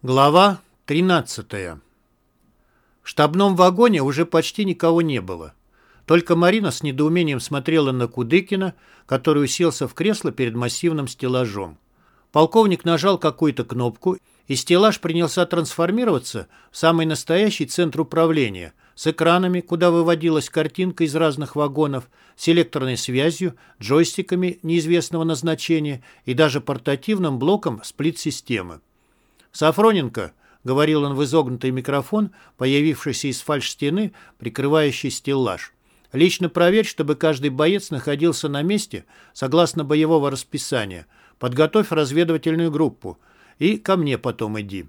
Глава 13 В штабном вагоне уже почти никого не было. Только Марина с недоумением смотрела на Кудыкина, который уселся в кресло перед массивным стеллажом. Полковник нажал какую-то кнопку, и стеллаж принялся трансформироваться в самый настоящий центр управления с экранами, куда выводилась картинка из разных вагонов, с электронной связью, джойстиками неизвестного назначения и даже портативным блоком сплит-системы. «Сафроненко», — говорил он в изогнутый микрофон, появившийся из фальш-стены, прикрывающий стеллаж. «Лично проверь, чтобы каждый боец находился на месте согласно боевого расписания. Подготовь разведывательную группу. И ко мне потом иди».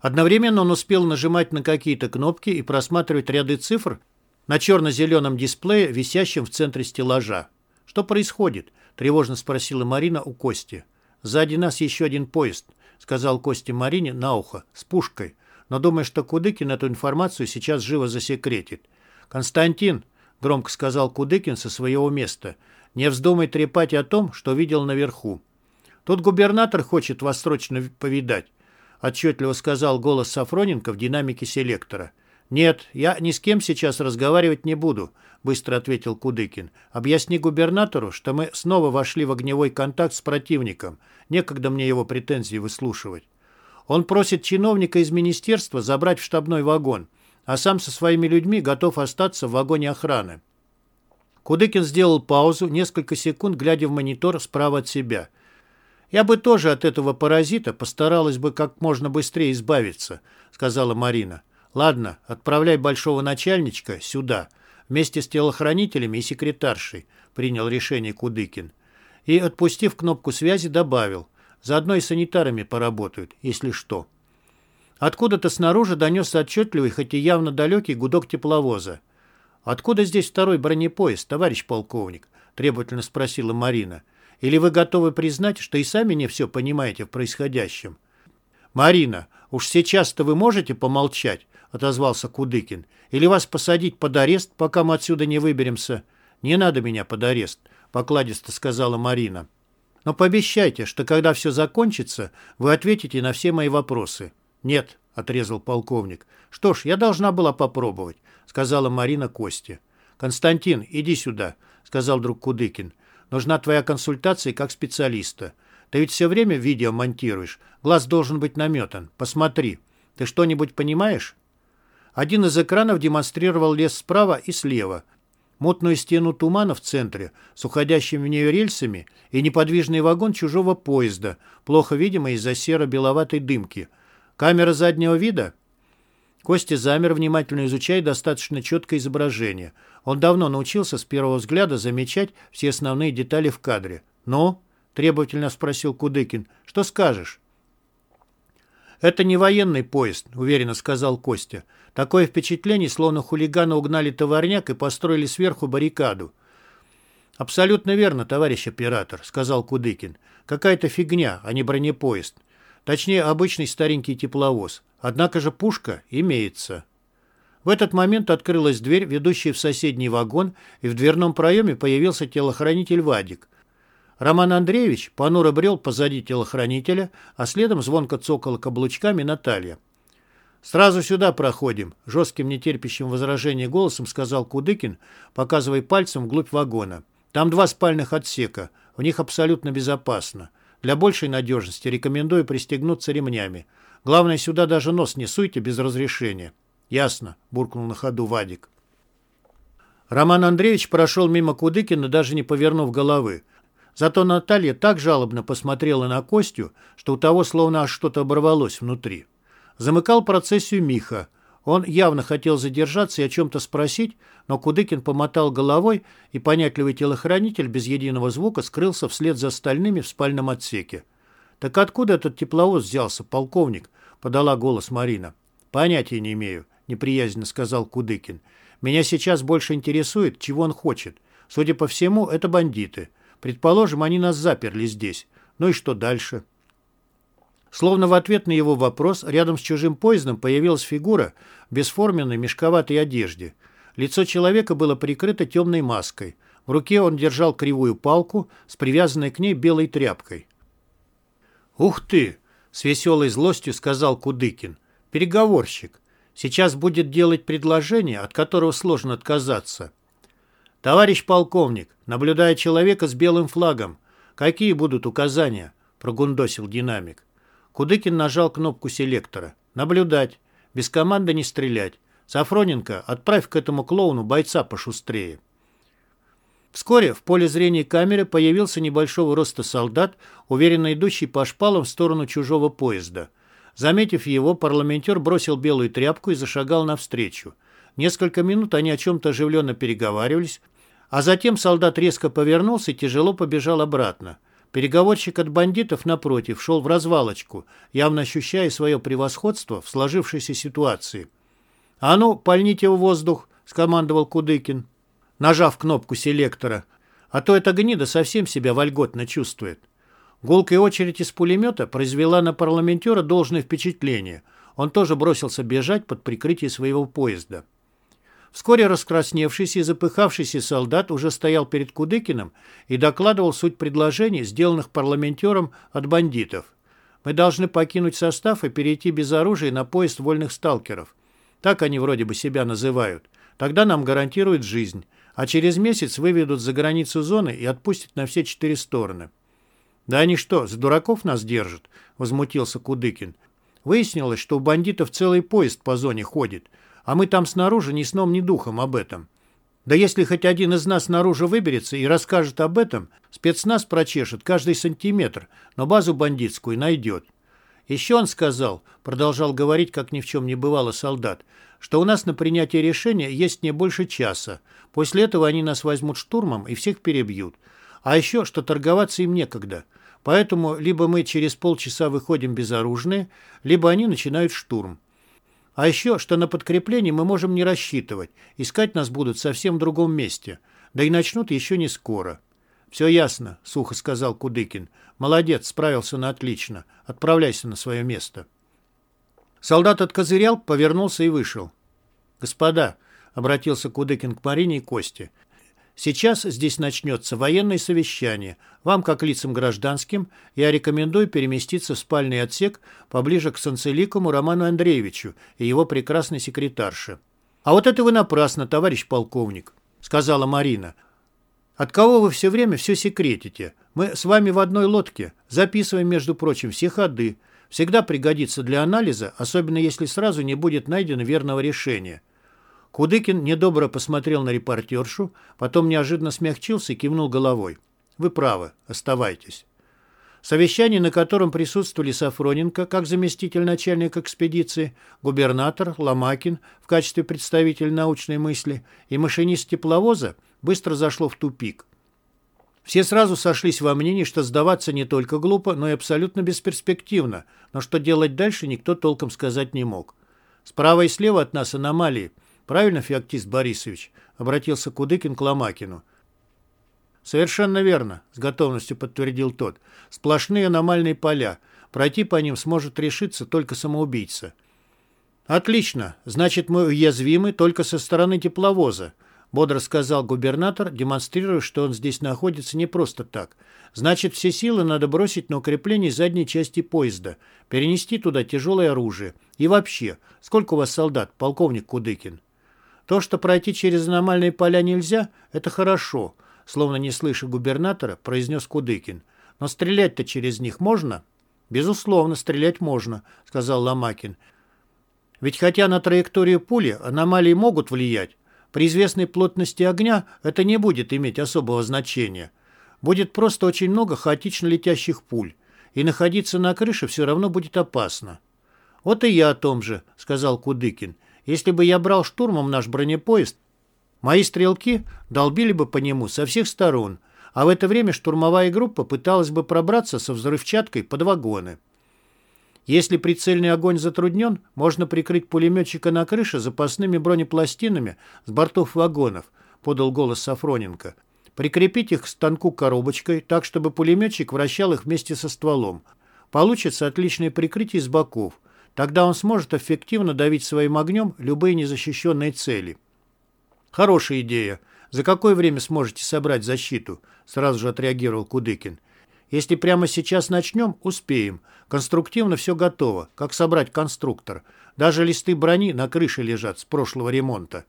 Одновременно он успел нажимать на какие-то кнопки и просматривать ряды цифр на черно-зеленом дисплее, висящем в центре стеллажа. «Что происходит?» – тревожно спросила Марина у Кости. «Сзади нас еще один поезд», — сказал Косте Марине на ухо, с пушкой, но думая, что Кудыкин эту информацию сейчас живо засекретит. «Константин», — громко сказал Кудыкин со своего места, — «не вздумай трепать о том, что видел наверху». «Тут губернатор хочет вас срочно повидать», — отчетливо сказал голос Сафроненко в динамике селектора. «Нет, я ни с кем сейчас разговаривать не буду», — быстро ответил Кудыкин. «Объясни губернатору, что мы снова вошли в огневой контакт с противником. Некогда мне его претензии выслушивать. Он просит чиновника из министерства забрать в штабной вагон, а сам со своими людьми готов остаться в вагоне охраны». Кудыкин сделал паузу, несколько секунд глядя в монитор справа от себя. «Я бы тоже от этого паразита постаралась бы как можно быстрее избавиться», — сказала Марина. «Ладно, отправляй большого начальничка сюда, вместе с телохранителями и секретаршей», — принял решение Кудыкин. И, отпустив кнопку связи, добавил. «Заодно и санитарами поработают, если что». Откуда-то снаружи донесся отчетливый, хоть и явно далекий гудок тепловоза. «Откуда здесь второй бронепоезд, товарищ полковник?» — требовательно спросила Марина. «Или вы готовы признать, что и сами не все понимаете в происходящем?» «Марина, уж сейчас-то вы можете помолчать?» Отозвался Кудыкин. «Или вас посадить под арест, пока мы отсюда не выберемся?» «Не надо меня под арест», — покладисто сказала Марина. «Но пообещайте, что когда все закончится, вы ответите на все мои вопросы». «Нет», — отрезал полковник. «Что ж, я должна была попробовать», — сказала Марина Косте. «Константин, иди сюда», — сказал друг Кудыкин. «Нужна твоя консультация как специалиста. Ты ведь все время видео монтируешь. Глаз должен быть наметан. Посмотри. Ты что-нибудь понимаешь?» Один из экранов демонстрировал лес справа и слева, мутную стену тумана в центре с уходящими в нее рельсами и неподвижный вагон чужого поезда, плохо видимый из-за серо-беловатой дымки. Камера заднего вида? Костя замер, внимательно изучая достаточно четкое изображение. Он давно научился с первого взгляда замечать все основные детали в кадре. «Ну?» – требовательно спросил Кудыкин. «Что скажешь?» «Это не военный поезд», — уверенно сказал Костя. «Такое впечатление, словно хулиганы угнали товарняк и построили сверху баррикаду». «Абсолютно верно, товарищ оператор», — сказал Кудыкин. «Какая-то фигня, а не бронепоезд. Точнее, обычный старенький тепловоз. Однако же пушка имеется». В этот момент открылась дверь, ведущая в соседний вагон, и в дверном проеме появился телохранитель Вадик. Роман Андреевич понуро брел позади телохранителя, а следом звонко цокала каблучками Наталья. «Сразу сюда проходим», — жестким нетерпящим возражения голосом сказал Кудыкин, показывая пальцем вглубь вагона. «Там два спальных отсека. В них абсолютно безопасно. Для большей надежности рекомендую пристегнуться ремнями. Главное, сюда даже нос не суйте без разрешения». «Ясно», — буркнул на ходу Вадик. Роман Андреевич прошел мимо Кудыкина, даже не повернув головы. Зато Наталья так жалобно посмотрела на Костю, что у того словно что-то оборвалось внутри. Замыкал процессию Миха. Он явно хотел задержаться и о чем-то спросить, но Кудыкин помотал головой, и понятливый телохранитель без единого звука скрылся вслед за остальными в спальном отсеке. «Так откуда этот тепловоз взялся, полковник?» — подала голос Марина. «Понятия не имею», — неприязненно сказал Кудыкин. «Меня сейчас больше интересует, чего он хочет. Судя по всему, это бандиты. Предположим, они нас заперли здесь. Ну и что дальше? Словно в ответ на его вопрос, рядом с чужим поездом появилась фигура в бесформенной мешковатой одежде. Лицо человека было прикрыто темной маской. В руке он держал кривую палку с привязанной к ней белой тряпкой. «Ух ты!» — С веселой злостью сказал Кудыкин. Переговорщик. Сейчас будет делать предложение, от которого сложно отказаться. Товарищ полковник, наблюдая человека с белым флагом, какие будут указания? Прогундосил динамик. Кудыкин нажал кнопку селектора. Наблюдать. Без команды не стрелять. Сафроненко, отправь к этому клоуну бойца пошустрее. Вскоре в поле зрения камеры появился небольшого роста солдат, уверенно идущий по шпалам в сторону чужого поезда. Заметив его, парламентер бросил белую тряпку и зашагал навстречу. Несколько минут они о чем-то оживленно переговаривались, а затем солдат резко повернулся и тяжело побежал обратно. Переговорщик от бандитов, напротив, шел в развалочку, явно ощущая свое превосходство в сложившейся ситуации. «А ну, пальните в воздух!» — скомандовал Кудыкин нажав кнопку селектора, а то эта гнида совсем себя вольготно чувствует. Гулкая очередь из пулемета произвела на парламентера должное впечатление. Он тоже бросился бежать под прикрытие своего поезда. Вскоре раскрасневшийся и запыхавшийся солдат уже стоял перед Кудыкиным и докладывал суть предложений, сделанных парламентером от бандитов. Мы должны покинуть состав и перейти без оружия на поезд вольных сталкеров. Так они вроде бы себя называют. Тогда нам гарантируют жизнь а через месяц выведут за границу зоны и отпустят на все четыре стороны. «Да они что, за дураков нас держат?» — возмутился Кудыкин. «Выяснилось, что у бандитов целый поезд по зоне ходит, а мы там снаружи ни сном, ни духом об этом. Да если хоть один из нас снаружи выберется и расскажет об этом, спецназ прочешет каждый сантиметр, но базу бандитскую найдет. Еще он сказал, продолжал говорить, как ни в чем не бывало солдат, что у нас на принятие решения есть не больше часа. После этого они нас возьмут штурмом и всех перебьют. А еще, что торговаться им некогда. Поэтому либо мы через полчаса выходим безоружные, либо они начинают штурм. А еще, что на подкрепление мы можем не рассчитывать. Искать нас будут совсем в другом месте. Да и начнут еще не скоро. «Все ясно», — сухо сказал Кудыкин. «Молодец, справился на отлично. Отправляйся на свое место». Солдат откозырял, повернулся и вышел. «Господа», — обратился Кудыкин к Марине и Косте, «сейчас здесь начнется военное совещание. Вам, как лицам гражданским, я рекомендую переместиться в спальный отсек поближе к Санцеликому Роману Андреевичу и его прекрасной секретарше». «А вот это вы напрасно, товарищ полковник», — сказала Марина. От кого вы все время все секретите? Мы с вами в одной лодке. Записываем, между прочим, все ходы. Всегда пригодится для анализа, особенно если сразу не будет найдено верного решения. Кудыкин недобро посмотрел на репортершу, потом неожиданно смягчился и кивнул головой. «Вы правы, оставайтесь». Совещание, на котором присутствовали Сафроненко как заместитель начальника экспедиции, губернатор Ломакин в качестве представителя научной мысли и машинист тепловоза, быстро зашло в тупик. Все сразу сошлись во мнении, что сдаваться не только глупо, но и абсолютно бесперспективно, но что делать дальше никто толком сказать не мог. «Справа и слева от нас аномалии. Правильно, Феоктист Борисович?» — обратился Кудыкин к Ломакину. «Совершенно верно», — с готовностью подтвердил тот. «Сплошные аномальные поля. Пройти по ним сможет решиться только самоубийца». «Отлично. Значит, мы уязвимы только со стороны тепловоза бодро сказал губернатор, демонстрируя, что он здесь находится не просто так. Значит, все силы надо бросить на укрепление задней части поезда, перенести туда тяжелое оружие. И вообще, сколько у вас солдат, полковник Кудыкин? То, что пройти через аномальные поля нельзя, это хорошо, словно не слыша губернатора, произнес Кудыкин. Но стрелять-то через них можно? Безусловно, стрелять можно, сказал Ломакин. Ведь хотя на траекторию пули аномалии могут влиять, при известной плотности огня это не будет иметь особого значения. Будет просто очень много хаотично летящих пуль, и находиться на крыше все равно будет опасно. «Вот и я о том же», — сказал Кудыкин. «Если бы я брал штурмом наш бронепоезд, мои стрелки долбили бы по нему со всех сторон, а в это время штурмовая группа пыталась бы пробраться со взрывчаткой под вагоны». Если прицельный огонь затруднен, можно прикрыть пулеметчика на крыше запасными бронепластинами с бортов вагонов, подал голос Сафроненко. Прикрепить их к станку коробочкой, так, чтобы пулеметчик вращал их вместе со стволом. Получится отличное прикрытие с боков. Тогда он сможет эффективно давить своим огнем любые незащищенные цели. Хорошая идея. За какое время сможете собрать защиту? Сразу же отреагировал Кудыкин. Если прямо сейчас начнем, успеем. Конструктивно все готово, как собрать конструктор. Даже листы брони на крыше лежат с прошлого ремонта.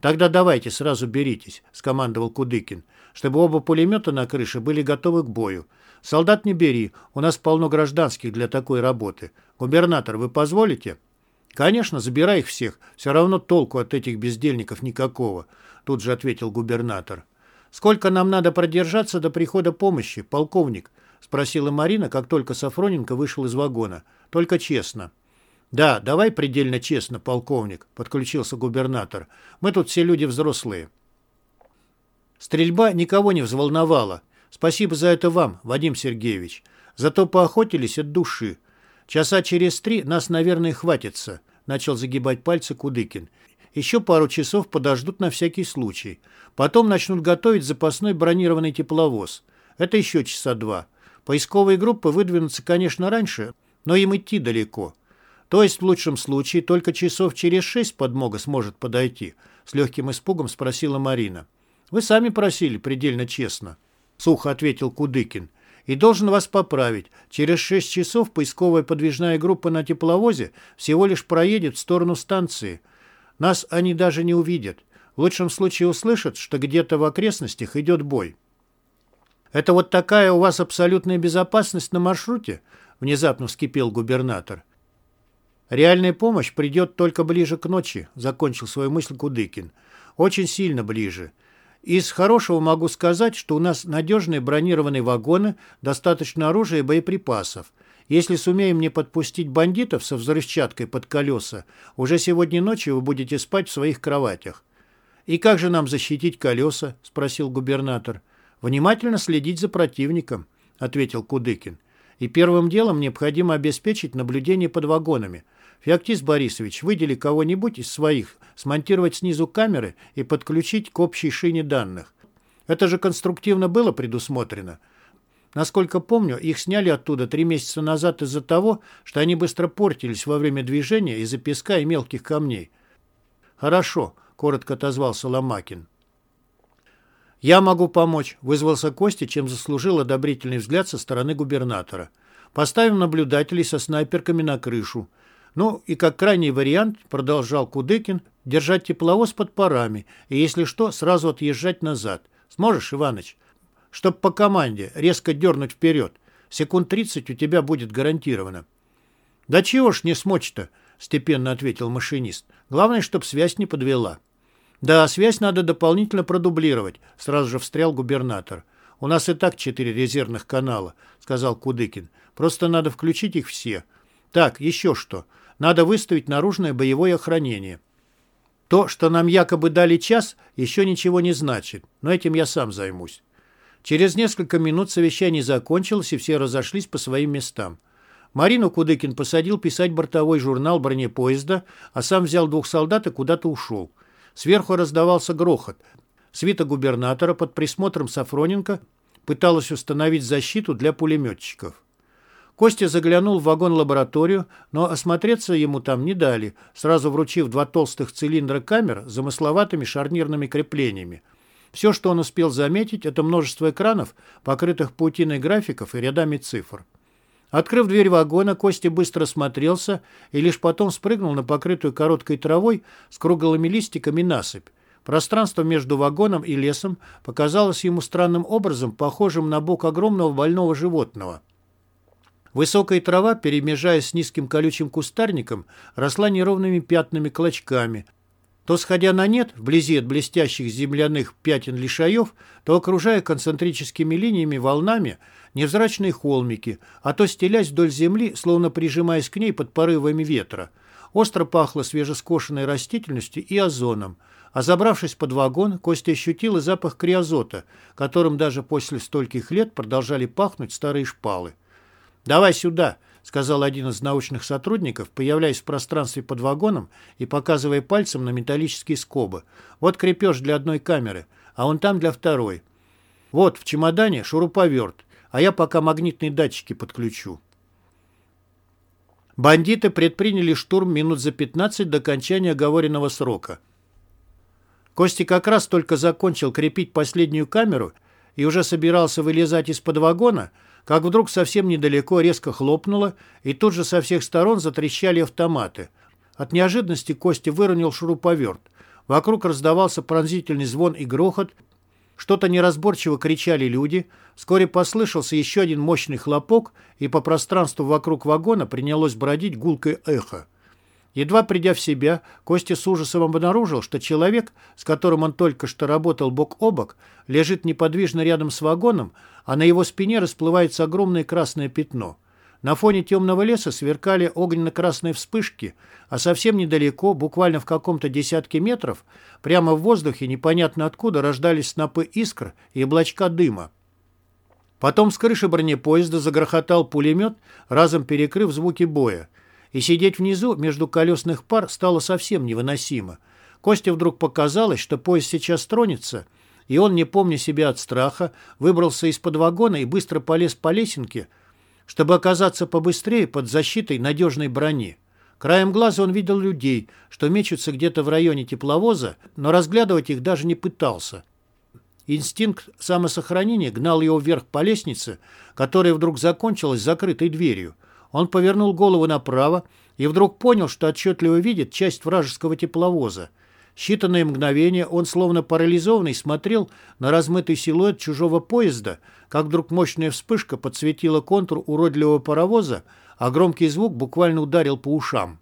«Тогда давайте сразу беритесь», — скомандовал Кудыкин, «чтобы оба пулемета на крыше были готовы к бою. Солдат не бери, у нас полно гражданских для такой работы. Губернатор, вы позволите?» «Конечно, забирай их всех. Все равно толку от этих бездельников никакого», — тут же ответил губернатор. «Сколько нам надо продержаться до прихода помощи, полковник?» — спросила Марина, как только Сафроненко вышел из вагона. «Только честно». «Да, давай предельно честно, полковник», — подключился губернатор. «Мы тут все люди взрослые». Стрельба никого не взволновала. Спасибо за это вам, Вадим Сергеевич. Зато поохотились от души. Часа через три нас, наверное, хватится, начал загибать пальцы Кудыкин. Еще пару часов подождут на всякий случай. Потом начнут готовить запасной бронированный тепловоз. Это еще часа два. Поисковые группы выдвинутся, конечно, раньше, но им идти далеко. То есть, в лучшем случае, только часов через шесть подмога сможет подойти? С легким испугом спросила Марина. Вы сами просили, предельно честно. Сухо ответил Кудыкин. И должен вас поправить. Через шесть часов поисковая подвижная группа на тепловозе всего лишь проедет в сторону станции. Нас они даже не увидят. В лучшем случае услышат, что где-то в окрестностях идет бой. «Это вот такая у вас абсолютная безопасность на маршруте?» Внезапно вскипел губернатор. «Реальная помощь придет только ближе к ночи», — закончил свою мысль Кудыкин. «Очень сильно ближе. Из хорошего могу сказать, что у нас надежные бронированные вагоны, достаточно оружия и боеприпасов. Если сумеем не подпустить бандитов со взрывчаткой под колеса, уже сегодня ночью вы будете спать в своих кроватях. «И как же нам защитить колеса?» – спросил губернатор. «Внимательно следить за противником», – ответил Кудыкин. «И первым делом необходимо обеспечить наблюдение под вагонами. Феоктис Борисович, выдели кого-нибудь из своих, смонтировать снизу камеры и подключить к общей шине данных. Это же конструктивно было предусмотрено. Насколько помню, их сняли оттуда три месяца назад из-за того, что они быстро портились во время движения из-за песка и мелких камней. «Хорошо», — коротко отозвался Ломакин. «Я могу помочь», — вызвался Костя, чем заслужил одобрительный взгляд со стороны губернатора. «Поставим наблюдателей со снайперками на крышу. Ну и как крайний вариант, продолжал Кудыкин, держать тепловоз под парами и, если что, сразу отъезжать назад. Сможешь, Иваныч? Чтоб по команде резко дернуть вперед. Секунд 30 у тебя будет гарантировано. Да чего ж не смочь-то, степенно ответил машинист. Главное, чтоб связь не подвела. Да, связь надо дополнительно продублировать, сразу же встрял губернатор. У нас и так четыре резервных канала, сказал Кудыкин. Просто надо включить их все. Так, еще что. Надо выставить наружное боевое охранение. То, что нам якобы дали час, еще ничего не значит, но этим я сам займусь. Через несколько минут совещание закончилось, и все разошлись по своим местам. Марину Кудыкин посадил писать бортовой журнал бронепоезда, а сам взял двух солдат и куда-то ушел. Сверху раздавался грохот. Свита губернатора под присмотром Сафроненко пыталась установить защиту для пулеметчиков. Костя заглянул в вагон-лабораторию, но осмотреться ему там не дали, сразу вручив два толстых цилиндра камер с замысловатыми шарнирными креплениями. Все, что он успел заметить, это множество экранов, покрытых паутиной графиков и рядами цифр. Открыв дверь вагона, Костя быстро смотрелся и лишь потом спрыгнул на покрытую короткой травой с круглыми листиками насыпь. Пространство между вагоном и лесом показалось ему странным образом похожим на бок огромного больного животного. Высокая трава, перемежаясь с низким колючим кустарником, росла неровными пятнами-клочками. То сходя на нет, вблизи от блестящих земляных пятен лишаев, то окружая концентрическими линиями волнами невзрачные холмики, а то стелясь вдоль земли, словно прижимаясь к ней под порывами ветра. Остро пахло свежескошенной растительностью и озоном. А забравшись под вагон, Костя ощутил и запах криозота, которым даже после стольких лет продолжали пахнуть старые шпалы. «Давай сюда», — сказал один из научных сотрудников, появляясь в пространстве под вагоном и показывая пальцем на металлические скобы. «Вот крепеж для одной камеры, а он там для второй. Вот в чемодане шуруповерт, а я пока магнитные датчики подключу». Бандиты предприняли штурм минут за 15 до окончания оговоренного срока. Кости как раз только закончил крепить последнюю камеру и уже собирался вылезать из-под вагона, как вдруг совсем недалеко резко хлопнуло, и тут же со всех сторон затрещали автоматы. От неожиданности Костя выронил шуруповерт. Вокруг раздавался пронзительный звон и грохот, что-то неразборчиво кричали люди. Вскоре послышался еще один мощный хлопок, и по пространству вокруг вагона принялось бродить гулкое эхо. Едва придя в себя, Костя с ужасом обнаружил, что человек, с которым он только что работал бок о бок, лежит неподвижно рядом с вагоном, а на его спине расплывается огромное красное пятно. На фоне темного леса сверкали огненно-красные вспышки, а совсем недалеко, буквально в каком-то десятке метров, прямо в воздухе непонятно откуда рождались снопы искр и облачка дыма. Потом с крыши бронепоезда загрохотал пулемет, разом перекрыв звуки боя и сидеть внизу между колесных пар стало совсем невыносимо. Косте вдруг показалось, что поезд сейчас тронется, и он, не помня себя от страха, выбрался из-под вагона и быстро полез по лесенке, чтобы оказаться побыстрее под защитой надежной брони. Краем глаза он видел людей, что мечутся где-то в районе тепловоза, но разглядывать их даже не пытался. Инстинкт самосохранения гнал его вверх по лестнице, которая вдруг закончилась закрытой дверью. Он повернул голову направо и вдруг понял, что отчетливо видит часть вражеского тепловоза. Считанные мгновения он, словно парализованный, смотрел на размытый силуэт чужого поезда, как вдруг мощная вспышка подсветила контур уродливого паровоза, а громкий звук буквально ударил по ушам.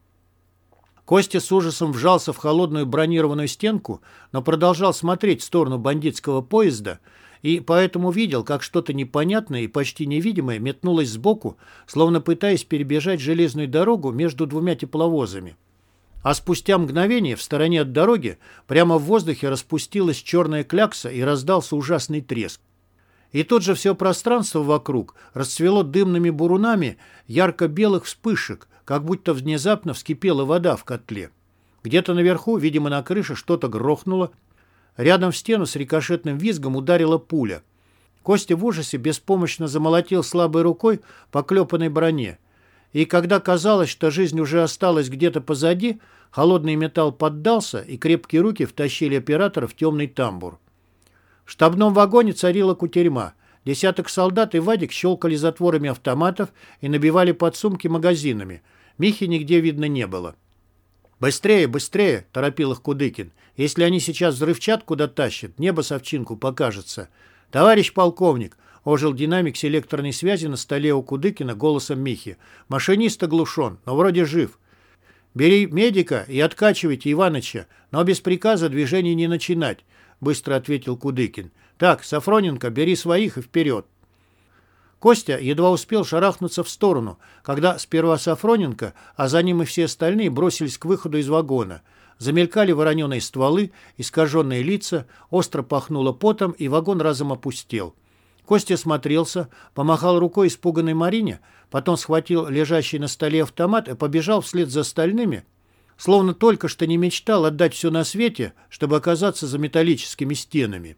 Костя с ужасом вжался в холодную бронированную стенку, но продолжал смотреть в сторону бандитского поезда — и поэтому видел, как что-то непонятное и почти невидимое метнулось сбоку, словно пытаясь перебежать железную дорогу между двумя тепловозами. А спустя мгновение в стороне от дороги прямо в воздухе распустилась черная клякса и раздался ужасный треск. И тут же все пространство вокруг расцвело дымными бурунами ярко-белых вспышек, как будто внезапно вскипела вода в котле. Где-то наверху, видимо, на крыше что-то грохнуло, Рядом в стену с рикошетным визгом ударила пуля. Костя в ужасе беспомощно замолотил слабой рукой по клепанной броне. И когда казалось, что жизнь уже осталась где-то позади, холодный металл поддался, и крепкие руки втащили оператора в темный тамбур. В штабном вагоне царила кутерьма. Десяток солдат и Вадик щелкали затворами автоматов и набивали подсумки магазинами. Михи нигде видно не было. «Быстрее, быстрее!» – торопил их Кудыкин. «Если они сейчас взрывчатку дотащат, небо совчинку покажется». «Товарищ полковник!» – ожил динамик селекторной связи на столе у Кудыкина голосом Михи. «Машинист оглушен, но вроде жив. Бери медика и откачивайте Иваныча, но без приказа движения не начинать», – быстро ответил Кудыкин. «Так, Сафроненко, бери своих и вперед». Костя едва успел шарахнуться в сторону, когда сперва Сафроненко, а за ним и все остальные бросились к выходу из вагона. Замелькали вороненые стволы, искаженные лица, остро пахнуло потом, и вагон разом опустел. Костя смотрелся, помахал рукой испуганной Марине, потом схватил лежащий на столе автомат и побежал вслед за остальными, словно только что не мечтал отдать все на свете, чтобы оказаться за металлическими стенами.